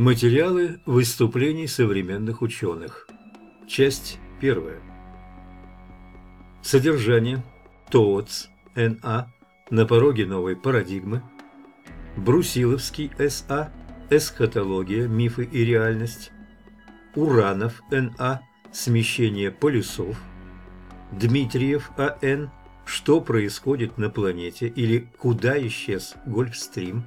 Материалы выступлений современных ученых. Часть первая. Содержание. ТООЦ. Н.А. На пороге новой парадигмы. Брусиловский С.А. Эсхатология, мифы и реальность. Уранов Н.А. Смещение полюсов. Дмитриев А.Н. Что происходит на планете или куда исчез Гольфстрим.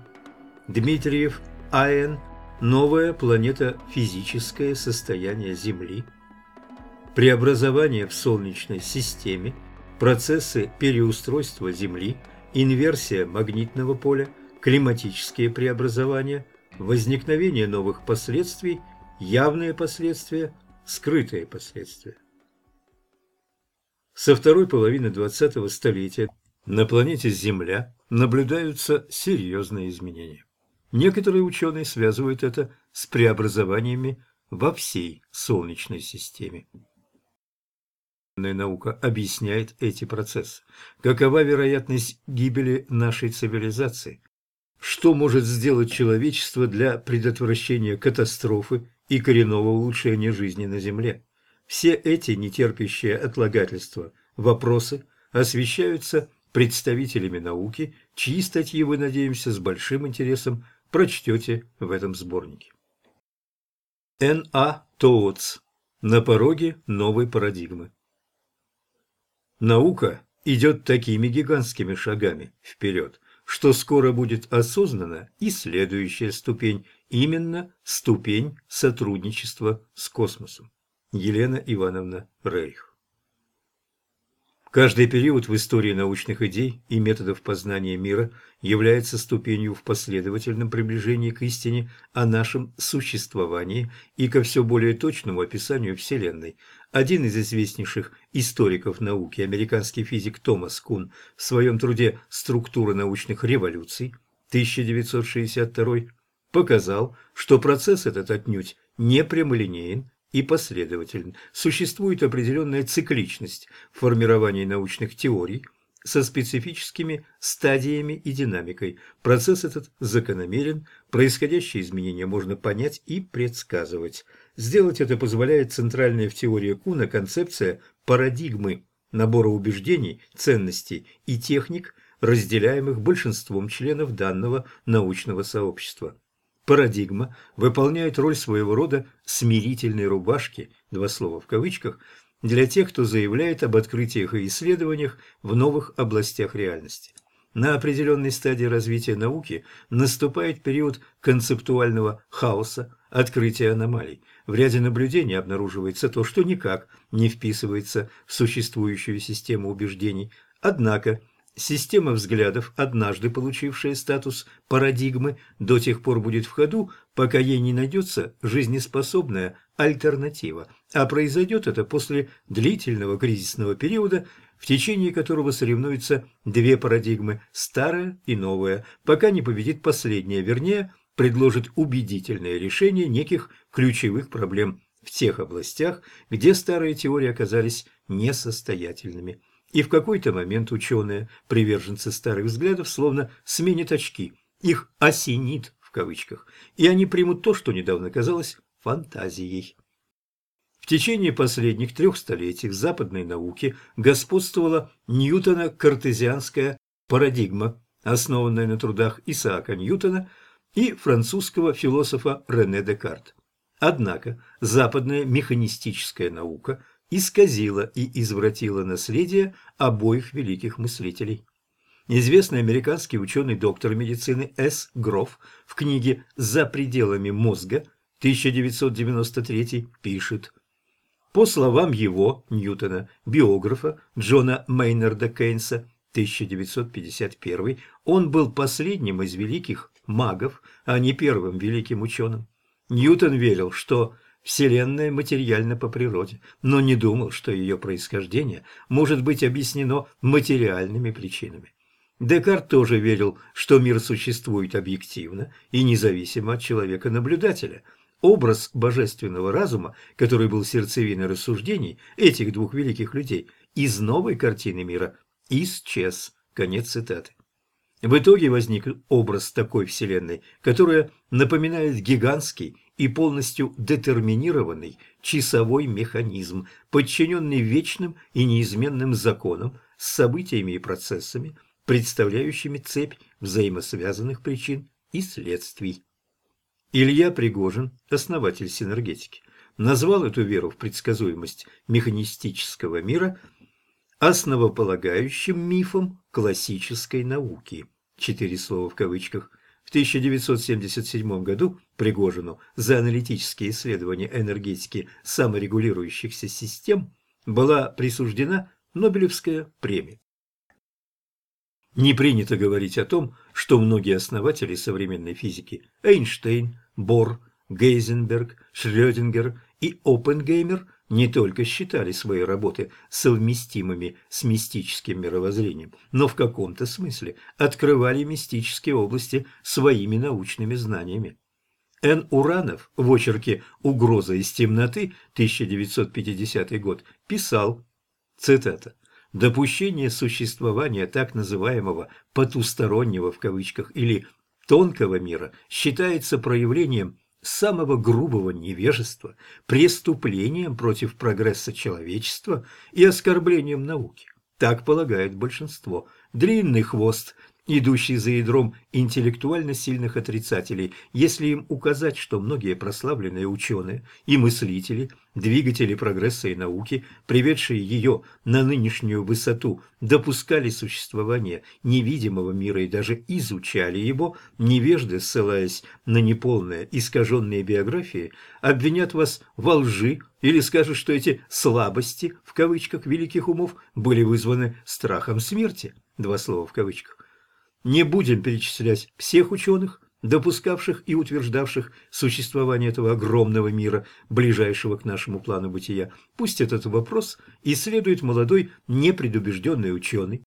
Дмитриев А.Н. Новая планета физическое состояние Земли. Преобразование в Солнечной системе. Процессы переустройства Земли. Инверсия магнитного поля. Климатические преобразования. Возникновение новых последствий. Явные последствия. Скрытые последствия. Со второй половины 20-го столетия на планете Земля наблюдаются серьезные изменения. Некоторые ученые связывают это с преобразованиями во всей Солнечной системе. Наука объясняет эти процессы. Какова вероятность гибели нашей цивилизации? Что может сделать человечество для предотвращения катастрофы и коренного улучшения жизни на Земле? Все эти нетерпящие отлагательства вопросы освещаются представителями науки, чьи статьи вы, надеемся, с большим интересом прочтете в этом сборнике. Н.А. Тооц. На пороге новой парадигмы. Наука идет такими гигантскими шагами вперед, что скоро будет осознана и следующая ступень, именно ступень сотрудничества с космосом. Елена Ивановна Рейх Каждый период в истории научных идей и методов познания мира является ступенью в последовательном приближении к истине о нашем существовании и ко все более точному описанию Вселенной. Один из известнейших историков науки, американский физик Томас Кун, в своем труде «Структура научных революций» 1962 показал, что процесс этот отнюдь не прямолинеен и последователен. Существует определенная цикличность в формировании научных теорий со специфическими стадиями и динамикой. Процесс этот закономерен, происходящие изменения можно понять и предсказывать. Сделать это позволяет центральная в теории Куна концепция парадигмы, набора убеждений, ценностей и техник, разделяемых большинством членов данного научного сообщества. Парадигма выполняет роль своего рода смирительной рубашки, два слова в кавычках, для тех, кто заявляет об открытиях и исследованиях в новых областях реальности. На определенной стадии развития науки наступает период концептуального хаоса, открытия аномалий. В ряде наблюдений обнаруживается то, что никак не вписывается в существующую систему убеждений. Однако Система взглядов, однажды получившая статус парадигмы, до тех пор будет в ходу, пока ей не найдется жизнеспособная альтернатива, а произойдет это после длительного кризисного периода, в течение которого соревнуются две парадигмы – старая и новая, пока не победит последняя, вернее, предложит убедительное решение неких ключевых проблем в тех областях, где старые теории оказались несостоятельными. И в какой-то момент ученые, приверженцы старых взглядов, словно сменят очки, их «осенит» в кавычках, и они примут то, что недавно казалось фантазией. В течение последних трех столетий в западной науке господствовала Ньютона-картезианская парадигма, основанная на трудах Исаака Ньютона и французского философа Рене Декарт. Однако западная механистическая наука – исказила и извратила наследие обоих великих мыслителей. Известный американский ученый-доктор медицины С. Гроф в книге «За пределами мозга» 1993 пишет По словам его, Ньютона, биографа Джона Мейнарда Кейнса 1951, он был последним из великих магов, а не первым великим ученым. Ньютон верил, что Вселенная материальна по природе, но не думал, что ее происхождение может быть объяснено материальными причинами. Декарт тоже верил, что мир существует объективно и независимо от человека-наблюдателя. Образ божественного разума, который был сердцевиной рассуждений этих двух великих людей, из новой картины мира исчез. Конец цитаты. В итоге возник образ такой Вселенной, которая напоминает гигантский и полностью детерминированный часовой механизм, подчиненный вечным и неизменным законам с событиями и процессами, представляющими цепь взаимосвязанных причин и следствий. Илья Пригожин, основатель синергетики, назвал эту веру в предсказуемость механистического мира основополагающим мифом классической науки. Четыре слова в кавычках. В 1977 году Пригожину за аналитические исследования энергетики саморегулирующихся систем была присуждена Нобелевская премия. Не принято говорить о том, что многие основатели современной физики – Эйнштейн, Бор, Гейзенберг, Шрёдингер и Оппенгеймер – не только считали свои работы совместимыми с мистическим мировоззрением, но в каком-то смысле открывали мистические области своими научными знаниями. Н. Уранов в очерке «Угроза из темноты» 1950 год писал, цитата, допущение существования так называемого «потустороннего» в кавычках или «тонкого мира» считается проявлением самого грубого невежества, преступлением против прогресса человечества и оскорблением науки. Так полагает большинство. Длинный хвост идущий за ядром интеллектуально сильных отрицателей, если им указать, что многие прославленные ученые и мыслители, двигатели прогресса и науки, приведшие ее на нынешнюю высоту, допускали существование невидимого мира и даже изучали его, невежды, ссылаясь на неполные, искаженные биографии, обвинят вас во лжи или скажут, что эти «слабости» в кавычках великих умов были вызваны страхом смерти, два слова в кавычках. Не будем перечислять всех ученых, допускавших и утверждавших существование этого огромного мира, ближайшего к нашему плану бытия. Пусть этот вопрос исследует молодой непредубежденный ученый.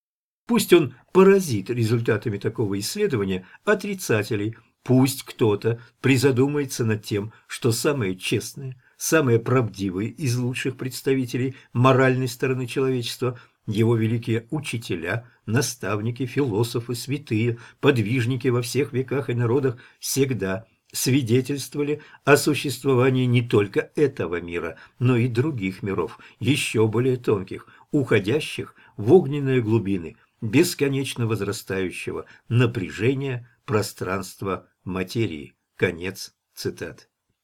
Пусть он поразит результатами такого исследования отрицателей. Пусть кто-то призадумается над тем, что самое честное, самое правдивое из лучших представителей моральной стороны человечества – его великие учителя, наставники, философы, святые, подвижники во всех веках и народах всегда свидетельствовали о существовании не только этого мира, но и других миров, еще более тонких, уходящих в огненные глубины бесконечно возрастающего напряжения пространства материи. Конец цитаты.